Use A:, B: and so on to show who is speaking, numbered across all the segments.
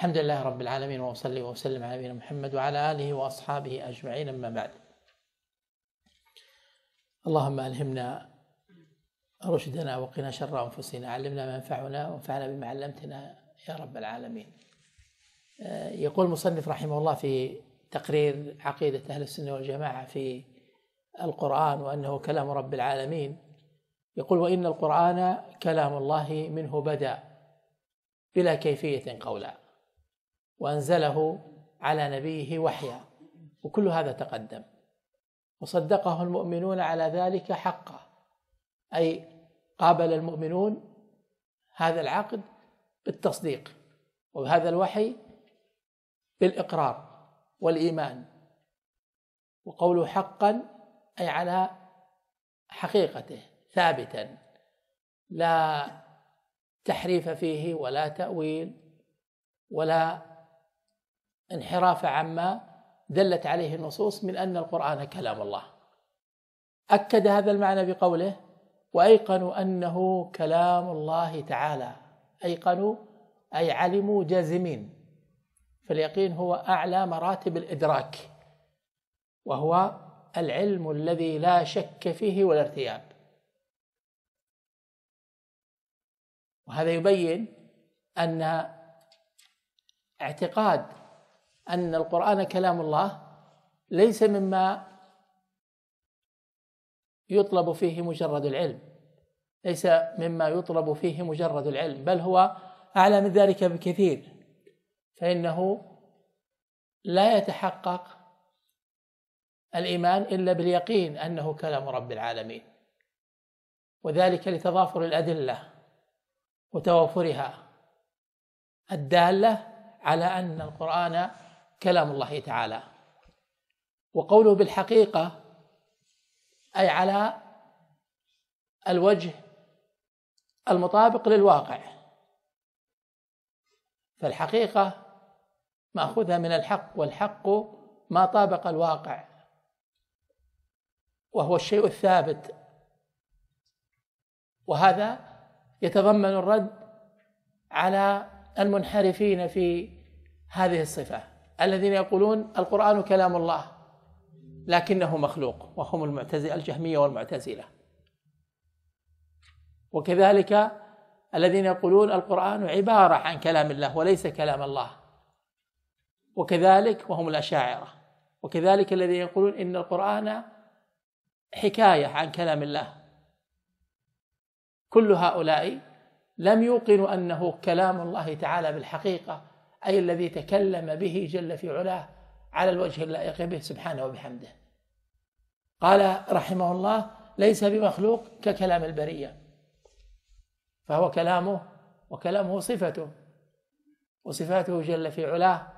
A: الحمد لله رب العالمين وأصلي وأسلم على نبينا محمد وعلى آله وأصحابه أجمعين أما بعد. اللهم ألهمنا رشدنا وقنا شر أنفسنا علمنا ما ينفعنا وانفعنا بما علمتنا يا رب العالمين. يقول المصنف رحمه الله في تقرير عقيدة أهل السنة والجماعة في القرآن وأنه كلام رب العالمين يقول وإن القرآن كلام الله منه بدا بلا كيفية قولا. وأنزله على نبيه وحيا. وكل هذا تقدم. وصدقه المؤمنون على ذلك حقا. أي قابل المؤمنون هذا العقد بالتصديق. وهذا الوحي بالإقرار والإيمان. وقوله حقا أي على حقيقته ثابتا. لا تحريف فيه ولا تأويل ولا انحراف عما دلت عليه النصوص من أن القرآن كلام الله. أكد هذا المعنى بقوله وأيقنوا أنه كلام الله تعالى. أيقنوا أي علموا جازمين. فاليقين هو أعلى مراتب الإدراك وهو العلم الذي لا شك فيه ولا ارتياب. وهذا يبين أن اعتقاد أن القرآن كلام الله ليس مما يطلب فيه مجرد العلم ليس مما يطلب فيه مجرد العلم بل هو أعلى من ذلك بكثير فإنه لا يتحقق الإيمان إلا باليقين أنه كلام رب العالمين وذلك لتضافر الأدلة وتوافرها الدالة على أن القرآن كلام الله تعالى. وقوله بالحقيقة أي على الوجه المطابق للواقع. فالحقيقة مأخوذة من الحق والحق ما طابق الواقع. وهو الشيء الثابت. وهذا يتضمن الرد على المنحرفين في هذه الصفة. الذين يقولون القرآن كلام الله لكنه مخلوق وهم المعتزلة الجهمية والمعتزلة. وكذلك الذين يقولون القرآن عبارة عن كلام الله وليس كلام الله. وكذلك وهم الأشاعرة. وكذلك الذين يقولون إن القرآن حكاية عن كلام الله. كل هؤلاء لم يوقنوا أنه كلام الله تعالى بالحقيقة أي الذي تكلم به جل في علاه على الوجه اللائق به سبحانه وبحمده. قال رحمه الله ليس بمخلوق ككلام البرية. فهو كلامه وكلامه صفته. وصفاته جل في علاه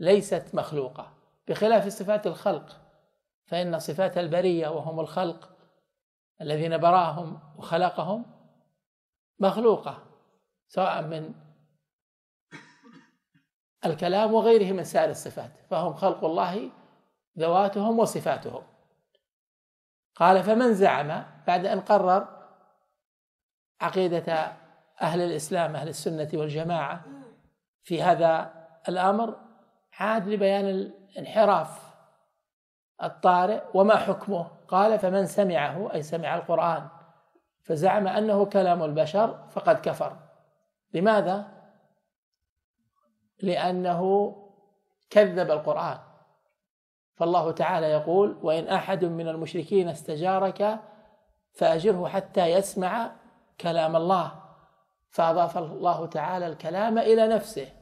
A: ليست مخلوقة. بخلاف صفات الخلق فإن صفات البرية وهم الخلق الذين براهم وخلقهم مخلوقة. سواء من الكلام وغيره من سائر الصفات فهم خلق الله ذواتهم وصفاتهم. قال فمن زعم بعد أن قرر عقيدة أهل الإسلام أهل السنة والجماعة في هذا الأمر عاد لبيان الانحراف الطارئ وما حكمه. قال فمن سمعه أي سمع القرآن فزعم أنه كلام البشر فقد كفر. لماذا؟ لأنه كذب القرآن. فالله تعالى يقول وإن أحد من المشركين استجارك فأجره حتى يسمع كلام الله فأضاف الله تعالى الكلام إلى نفسه.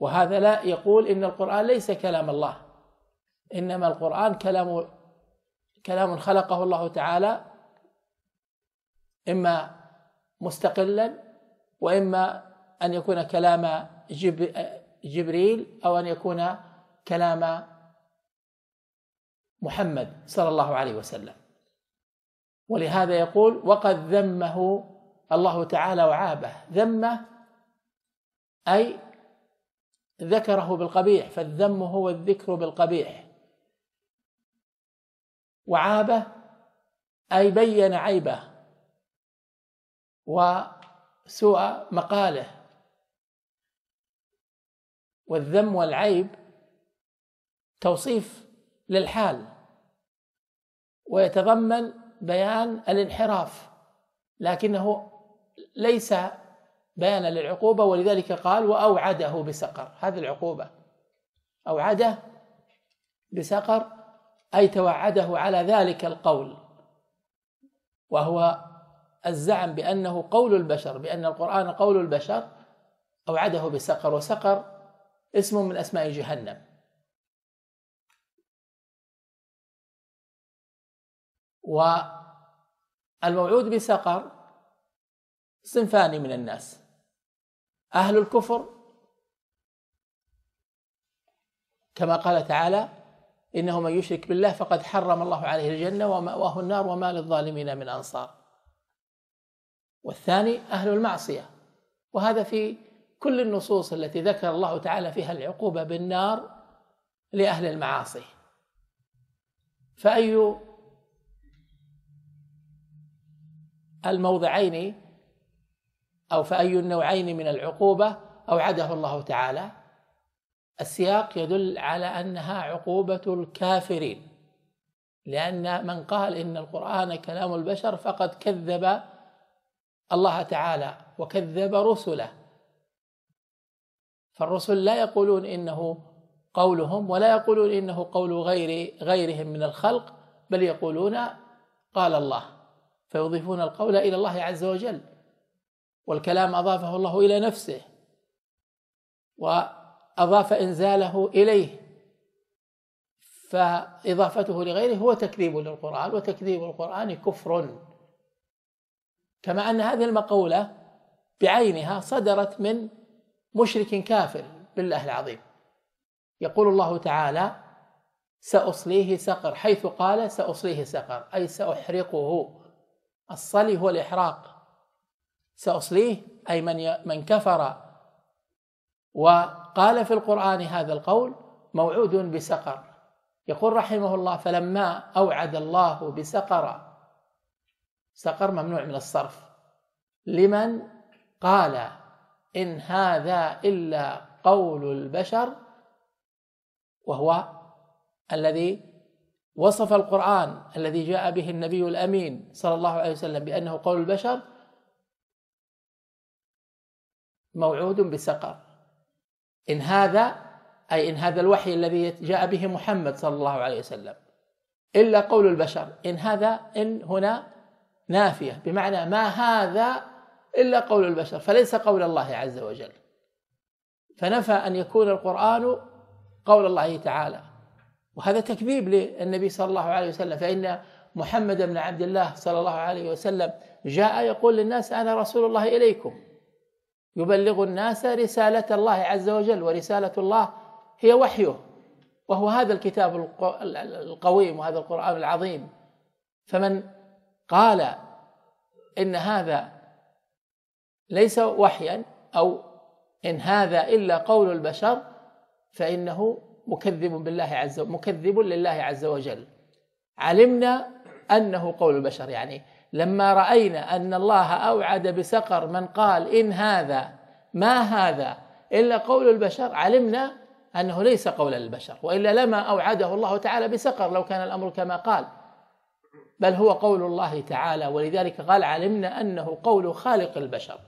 A: وهذا لا يقول إن القرآن ليس كلام الله. إنما القرآن كلام كلام خلقه الله تعالى. إما مستقلا وإما أن يكون كلام جبريل أو أن يكون كلام محمد صلى الله عليه وسلم. ولهذا يقول وقد ذمه الله تعالى وعابه. ذمة أي ذكره بالقبيح فالذم هو الذكر بالقبيح. وعابه أي بين عيبه. وسوء مقاله. والذم والعيب توصيف للحال ويتضمن بيان الانحراف لكنه ليس بيانا للعقوبة ولذلك قال وأوعده بسقر. هذه العقوبة. أوعده بسقر أي توعده على ذلك القول وهو الزعم بأنه قول البشر بأن القرآن قول البشر أوعده بسقر وسقر اسم من أسماء جهنم. والموعود بسقر صنفان من الناس. أهل الكفر كما قال تعالى إنه من يشرك بالله فقد حرم الله عليه الجنة ومأواه النار وما للظالمين من أنصار. والثاني أهل المعصية. وهذا في كل النصوص التي ذكر الله تعالى فيها العقوبة بالنار لأهل المعاصي. فأي الموضعين أو فأي النوعين من العقوبة أوعده الله تعالى. السياق يدل على أنها عقوبة الكافرين لأن من قال إن القرآن كلام البشر فقد كذب الله تعالى وكذب رسله. فالرسل لا يقولون إنه قولهم ولا يقولون إنه قول غير غيرهم من الخلق بل يقولون قال الله. فيضيفون القول إلى الله عز وجل والكلام أضافه الله إلى نفسه وأضاف إنزاله إليه. فإضافته لغيره هو تكذيب للقرآن وتكذيب القرآن كفر. كما أن هذه المقولة بعينها صدرت من مشرك كافر بالله العظيم. يقول الله تعالى سأصليه سقر حيث قال سأصليه سقر أي سأحرقه. الصلي هو الإحراق. سأصليه أي من من كفر. وقال في القرآن هذا القول موعود بسقر يقول رحمه الله فلما أوعد الله بسقر سقر ممنوع من الصرف. لمن قال إن هذا إلا قول البشر وهو الذي وصف القرآن الذي جاء به النبي الأمين صلى الله عليه وسلم بأنه قول البشر موعود بسقر. إن هذا أي إن هذا الوحي الذي جاء به محمد صلى الله عليه وسلم إلا قول البشر. إن هذا إن هنا نافية بمعنى ما هذا إلا قول البشر فليس قول الله عز وجل. فنفى أن يكون القرآن قول الله تعالى. وهذا تكذيب للنبي صلى الله عليه وسلم فإن محمد بن عبد الله صلى الله عليه وسلم جاء يقول للناس أنا رسول الله إليكم. يبلغ الناس رسالة الله عز وجل ورسالة الله هي وحيه. وهو هذا الكتاب القويم وهذا القرآن العظيم. فمن قال إن هذا ليس وحيا أو إن هذا إلا قول البشر فإنه مكذب بالله عز وجل مكذب لله عز وجل. علمنا أنه قول البشر يعني لما رأينا أن الله أوعد بسقر من قال إن هذا ما هذا إلا قول البشر علمنا أنه ليس قول البشر وإلا لما أوعده الله تعالى بسقر لو كان الأمر كما قال. بل هو قول الله تعالى ولذلك قال علمنا أنه قول خالق البشر.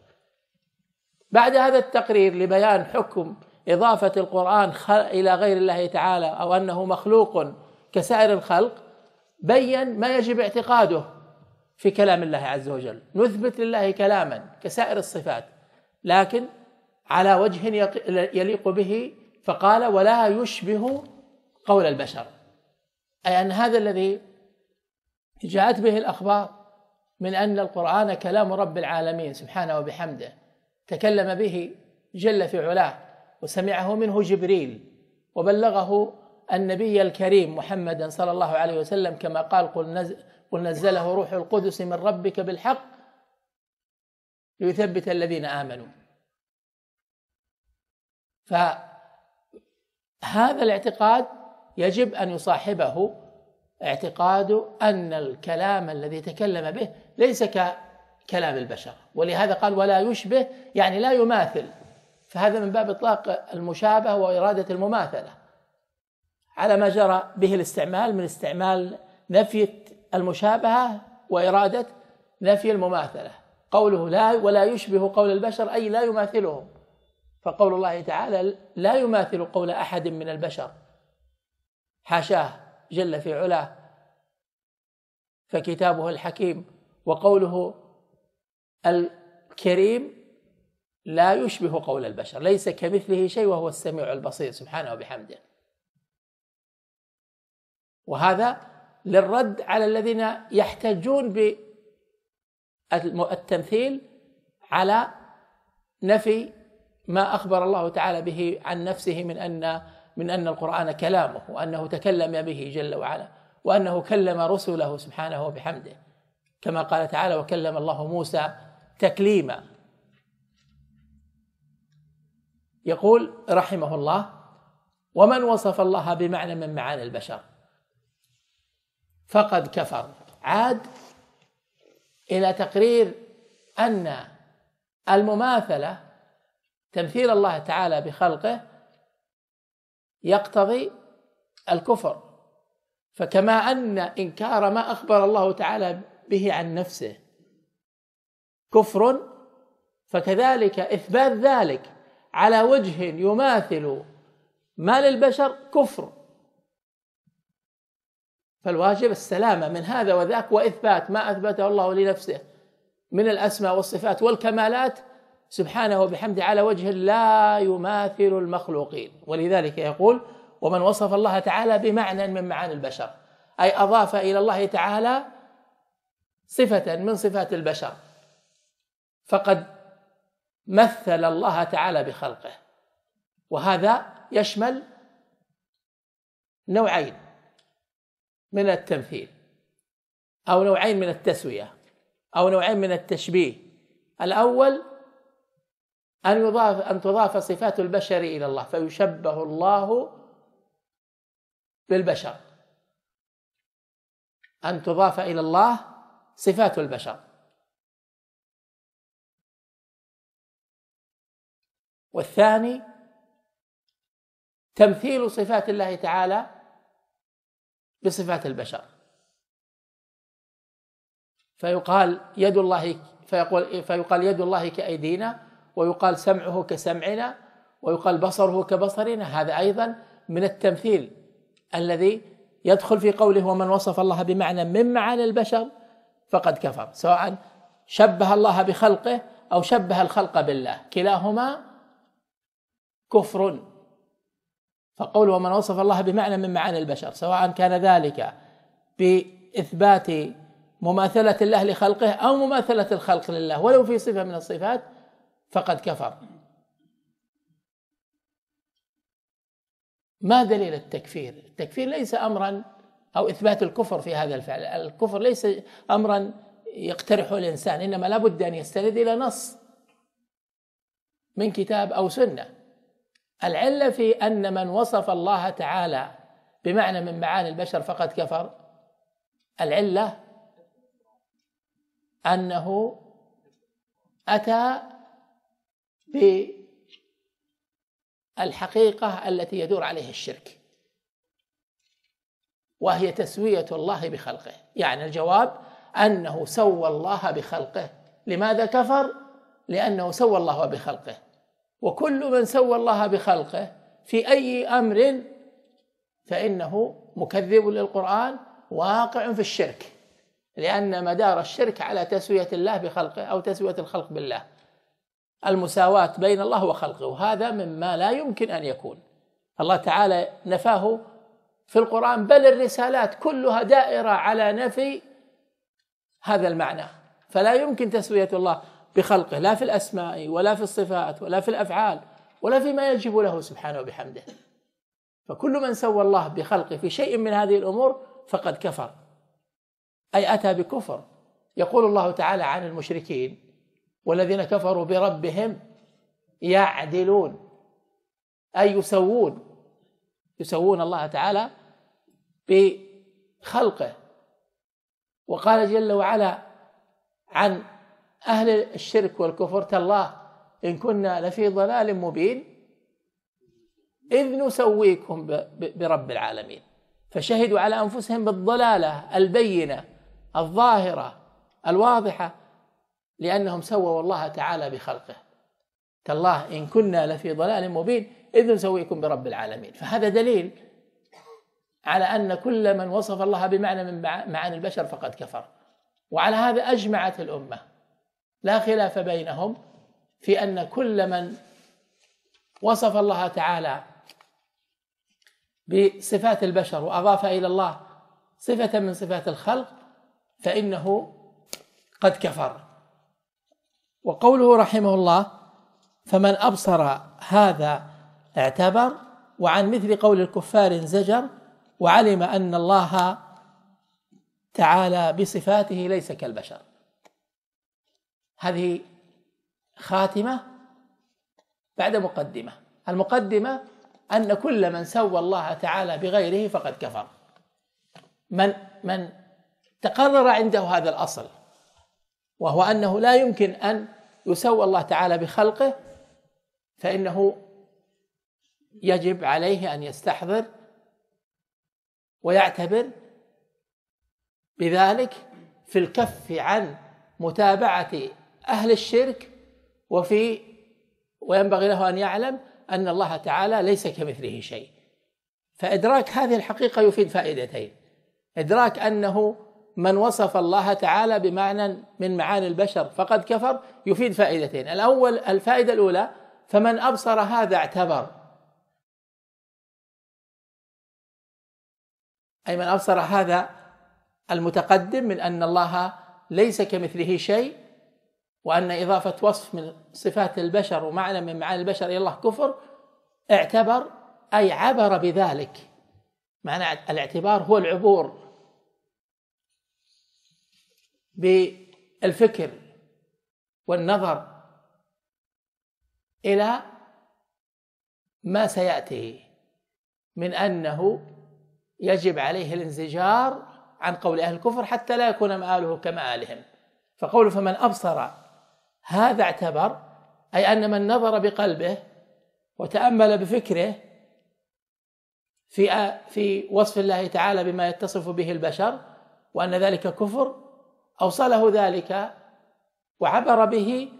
A: بعد هذا التقرير لبيان حكم إضافة القرآن إلى غير الله تعالى أو أنه مخلوق كسائر الخلق بين ما يجب اعتقاده في كلام الله عز وجل. نثبت لله كلاما كسائر الصفات لكن على وجه يليق به فقال ولا يشبه قول البشر. أي أن هذا الذي جاءت به الأخبار من أن القرآن كلام رب العالمين سبحانه وبحمده تكلم به جل في علاه وسمعه منه جبريل وبلغه النبي الكريم محمدا صلى الله عليه وسلم كما قال قل نزل قل نزله روح القدس من ربك بالحق ليثبت الذين آمنوا. فهذا الاعتقاد يجب أن يصاحبه اعتقاد أن الكلام الذي تكلم به ليس كلام البشر ولهذا قال ولا يشبه يعني لا يماثل. فهذا من باب إطلاق المشابهة وإرادة المماثلة. على ما جرى به الاستعمال من استعمال نفي المشابهة وإرادة نفي المماثلة. قوله لا ولا يشبه قول البشر أي لا يماثلهم. فقول الله تعالى لا يماثل قول أحد من البشر. حاشاه. جل في علاه فكتابه الحكيم وقوله الكريم لا يشبه قول البشر ليس كمثله شيء وهو السميع البصير سبحانه وبحمده. وهذا للرد على الذين يحتجون بالتمثيل على نفي ما أخبر الله تعالى به عن نفسه من أن من أن القرآن كلامه وأنه تكلم به جل وعلا وأنه كلم رسله سبحانه وبحمده. كما قال تعالى وكلم الله موسى تكليما. يقول رحمه الله ومن وصف الله بمعنى من معاني البشر؟ فقد كفر. عاد إلى تقرير أن المماثلة تمثيل الله تعالى بخلقه يقتضي الكفر. فكما أن إنكار ما أخبر الله تعالى به عن نفسه كفر فكذلك إثبات ذلك على وجه يماثل ما للبشر كفر. فالواجب السلامة من هذا وذاك وإثبات ما أثبته الله لنفسه من الأسماء والصفات والكمالات سبحانه وبحمده على وجه لا يماثل المخلوقين. ولذلك يقول ومن وصف الله تعالى بمعنى من معاني البشر أي أضاف إلى الله تعالى صفة من صفات البشر. فقد مثل الله تعالى بخلقه. وهذا يشمل نوعين من التمثيل. أو نوعين من التسوية. أو نوعين من التشبيه. الأول أن يضاف أن تضاف صفات البشر إلى الله فيشبه الله بالبشر. أن تضاف إلى الله صفات البشر. والثاني تمثيل صفات الله تعالى بصفات البشر. فيقال يد الله فيقول فيقال يد الله كأيدينا ويقال سمعه كسمعنا ويقال بصره كبصرنا. هذا أيضا من التمثيل الذي يدخل في قوله ومن وصف الله بمعنى من معاني البشر فقد كفر سواء شبه الله بخلقه أو شبه الخلق بالله. كلاهما كفر. فقوله ومن وصف الله بمعنى من معاني البشر سواء كان ذلك بإثبات مماثلة الله لخلقه أو مماثلة الخلق لله ولو في صفة من الصفات فقد كفر. ما دليل التكفير؟ التكفير ليس أمرا أو إثبات الكفر في هذا الفعل. الكفر ليس أمرا يقترحه الإنسان إنما لابد أن يستند إلى نص من كتاب أو سنة. العلة في أن من وصف الله تعالى بمعنى من معاني البشر فقد كفر. العلة أنه أتى بالحقيقة التي يدور عليها الشرك. وهي تسوية الله بخلقه. يعني الجواب أنه سوى الله بخلقه. لماذا كفر؟ لأنه سوى الله بخلقه. وكل من سوى الله بخلقه في أي أمر فإنه مكذب للقرآن واقع في الشرك. لأن مدار الشرك على تسوية الله بخلقه أو تسوية الخلق بالله. المساواة بين الله وخلقه. وهذا مما لا يمكن أن يكون. الله تعالى نفاه في القرآن بل الرسالات كلها دائرة على نفي هذا المعنى. فلا يمكن تسوية الله بخلقه لا في الأسماء ولا في الصفات ولا في الأفعال ولا فيما يجب له سبحانه وبحمده. فكل من سوى الله بخلقه في شيء من هذه الأمور فقد كفر. أي أتى بكفر. يقول الله تعالى عن المشركين والذين كفروا بربهم يعدلون أي يسوون يسوون الله تعالى بخلقه. وقال جل وعلا عن أهل الشرك والكفر تالله إن كنا لفي ضلال مبين إذ نسويكم برب العالمين. فشهدوا على أنفسهم بالضلالة البينة الظاهرة الواضحة لأنهم سووا الله تعالى بخلقه. تالله إن كنا لفي ضلال مبين إذ نسويكم برب العالمين. فهذا دليل على أن كل من وصف الله بمعنى من معاني البشر فقد كفر. وعلى هذا أجمعت الأمة. لا خلاف بينهم في أن كل من وصف الله تعالى بصفات البشر وأضاف إلى الله صفة من صفات الخلق فإنه قد كفر. وقوله رحمه الله فمن أبصر هذا اعتبر وعن مثل قول الكفار انزجر وعلم أن الله تعالى بصفاته ليس كالبشر. هذه خاتمة بعد مقدمة. المقدمة أن كل من سوى الله تعالى بغيره فقد كفر. من من تقرر عنده هذا الأصل وهو أنه لا يمكن أن يسوى الله تعالى بخلقه فإنه يجب عليه أن يستحضر ويعتبر بذلك في الكف عن متابعة أهل الشرك وفي وينبغي له أن يعلم أن الله تعالى ليس كمثله شيء. فإدراك هذه الحقيقة يفيد فائدتين. إدراك أنه من وصف الله تعالى بمعنى من معاني البشر فقد كفر يفيد فائدتين. الأول الفائدة الأولى فمن أبصر هذا اعتبر. أي من أبصر هذا المتقدم من أن الله ليس كمثله شيء وأن إضافة وصف من صفات البشر ومعنى من معاني البشر إلى الله كفر اعتبر أي عبر بذلك. معنى الاعتبار هو العبور. بالفكر والنظر إلى ما سيأتي من أنه يجب عليه الانزجار عن قول أهل الكفر حتى لا يكون مآله كمآلهم. فقول فمن أبصر هذا اعتبر أي أن من نظر بقلبه وتأمل بفكره في في وصف الله تعالى بما يتصف به البشر وأن ذلك كفر أوصله ذلك وعبر به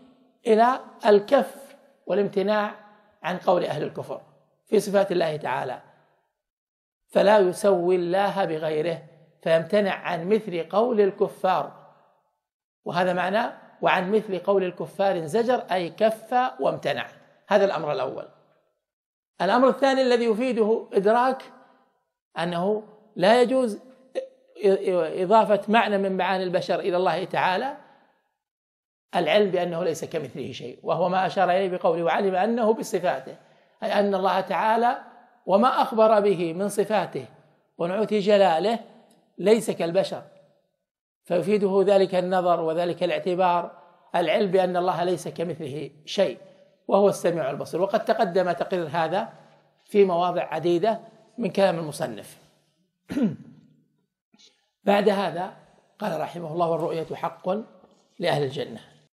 A: إلى الكف والامتناع عن قول أهل الكفر في صفات الله تعالى. فلا يسوي الله بغيره فيمتنع عن مثل قول الكفار. وهذا معنى وعن مثل قول الكفار انزجر أي كف وامتنع. هذا الأمر الأول. الأمر الثاني الذي يفيده إدراك أنه لا يجوز إضافة معنى من معاني البشر إلى الله تعالى العلم بأنه ليس كمثله شيء وهو ما أشار إليه بقوله وعلم أنه بصفاته أي أن الله تعالى وما أخبر به من صفاته ونعوت جلاله ليس كالبشر. فيفيده ذلك النظر وذلك الاعتبار العلم بأن الله ليس كمثله شيء وهو السميع البصير. وقد تقدم تقرير هذا في مواضع عديدة من كلام المصنف. بعد هذا قال رحمه الله والرؤية حق لأهل الجنة.